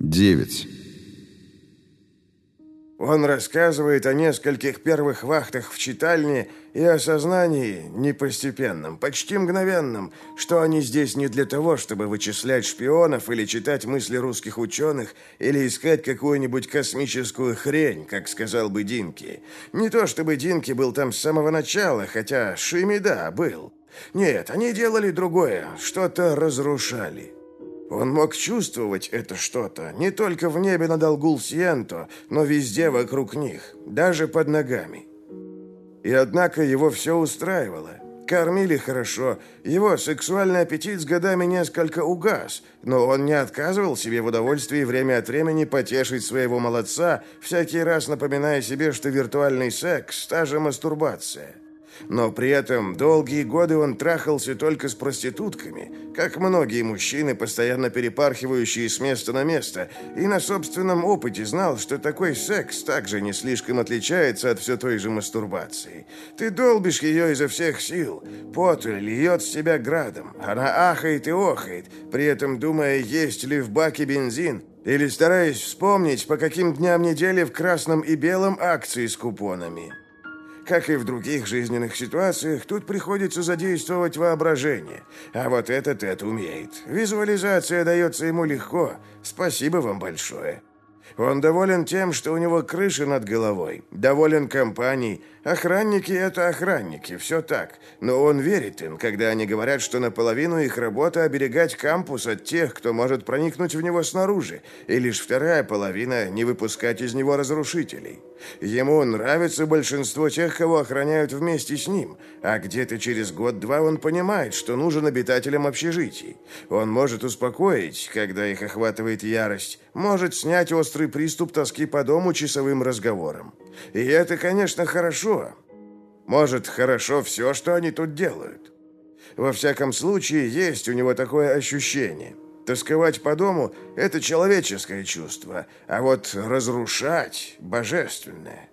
9. Он рассказывает о нескольких первых вахтах в читальне и о сознании непостепенном, почти мгновенном, что они здесь не для того, чтобы вычислять шпионов или читать мысли русских ученых или искать какую-нибудь космическую хрень, как сказал бы Динки. Не то чтобы Динки был там с самого начала, хотя Шими, да, был. Нет, они делали другое, что-то разрушали. Он мог чувствовать это что-то не только в небе над Алгул-Сиенто, но везде вокруг них, даже под ногами. И однако его все устраивало. Кормили хорошо, его сексуальный аппетит с годами несколько угас, но он не отказывал себе в удовольствии время от времени потешить своего молодца, всякий раз напоминая себе, что виртуальный секс – та же мастурбация – но при этом долгие годы он трахался только с проститутками, как многие мужчины, постоянно перепархивающие с места на место, и на собственном опыте знал, что такой секс также не слишком отличается от все той же мастурбации. Ты долбишь ее изо всех сил, пот льет с тебя градом, она ахает и охает, при этом думая, есть ли в баке бензин, или стараясь вспомнить, по каким дням недели в красном и белом акции с купонами. Как и в других жизненных ситуациях, тут приходится задействовать воображение. А вот этот это умеет. Визуализация дается ему легко. Спасибо вам большое. Он доволен тем, что у него крыша над головой, доволен компанией. Охранники – это охранники, все так. Но он верит им, когда они говорят, что наполовину их работа – оберегать кампус от тех, кто может проникнуть в него снаружи, и лишь вторая половина – не выпускать из него разрушителей. Ему нравится большинство тех, кого охраняют вместе с ним, а где-то через год-два он понимает, что нужен обитателям общежитий. Он может успокоить, когда их охватывает ярость, может снять острый приступ тоски по дому часовым разговором. И это, конечно, хорошо. Может, хорошо все, что они тут делают. Во всяком случае, есть у него такое ощущение – Тосковать по дому – это человеческое чувство, а вот разрушать – божественное.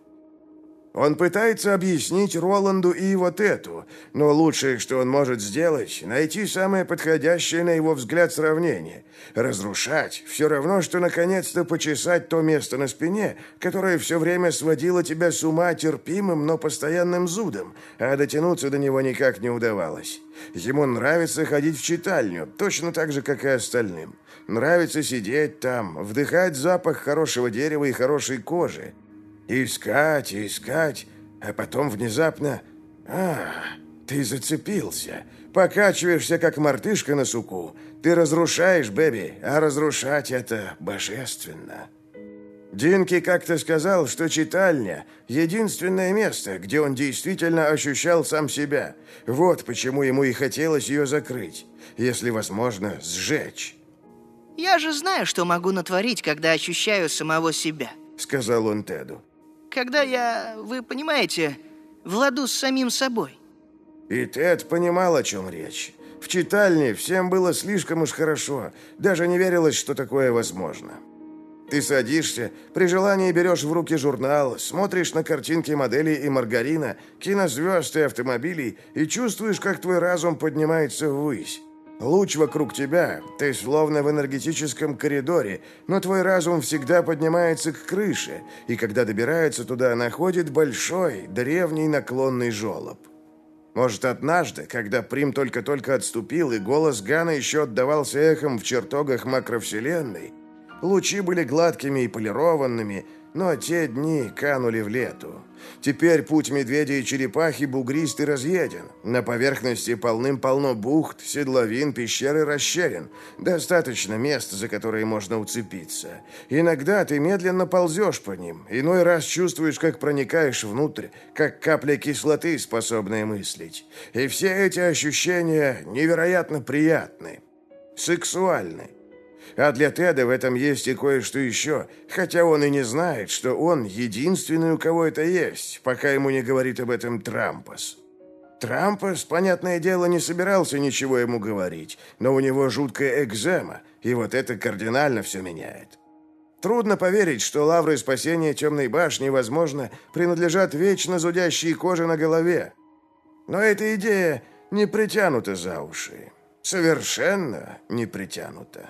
Он пытается объяснить Роланду и вот эту, но лучшее, что он может сделать, найти самое подходящее, на его взгляд, сравнение. Разрушать – все равно, что наконец-то почесать то место на спине, которое все время сводило тебя с ума терпимым, но постоянным зудом, а дотянуться до него никак не удавалось. Ему нравится ходить в читальню, точно так же, как и остальным. Нравится сидеть там, вдыхать запах хорошего дерева и хорошей кожи, Искать, искать, а потом внезапно... А, ты зацепился. Покачиваешься, как мартышка на суку. Ты разрушаешь, Бэби, а разрушать это божественно. Динки как-то сказал, что читальня — единственное место, где он действительно ощущал сам себя. Вот почему ему и хотелось ее закрыть. Если возможно, сжечь. «Я же знаю, что могу натворить, когда ощущаю самого себя», — сказал он Теду когда я, вы понимаете, в ладу с самим собой. И Тед понимал, о чем речь. В читальне всем было слишком уж хорошо, даже не верилось, что такое возможно. Ты садишься, при желании берешь в руки журнал, смотришь на картинки моделей и маргарина, кинозвезд и автомобилей и чувствуешь, как твой разум поднимается ввысь. Луч вокруг тебя, ты словно в энергетическом коридоре, но твой разум всегда поднимается к крыше, и когда добирается туда, находит большой, древний наклонный желоб. Может, однажды, когда Прим только-только отступил, и голос Гана еще отдавался эхом в чертогах макровселенной, лучи были гладкими и полированными, но те дни канули в лету. Теперь путь медведя и черепахи бугрист и разъеден. На поверхности полным-полно бухт, седловин, пещер и расщелин. Достаточно мест, за которые можно уцепиться. Иногда ты медленно ползешь по ним, иной раз чувствуешь, как проникаешь внутрь, как капля кислоты, способная мыслить. И все эти ощущения невероятно приятны, сексуальны. А для Теда в этом есть и кое-что еще, хотя он и не знает, что он единственный, у кого это есть, пока ему не говорит об этом Трампас. Трампас, понятное дело, не собирался ничего ему говорить, но у него жуткая экзема, и вот это кардинально все меняет. Трудно поверить, что лавры спасения Темной башни, возможно, принадлежат вечно зудящей коже на голове. Но эта идея не притянута за уши. Совершенно не притянута.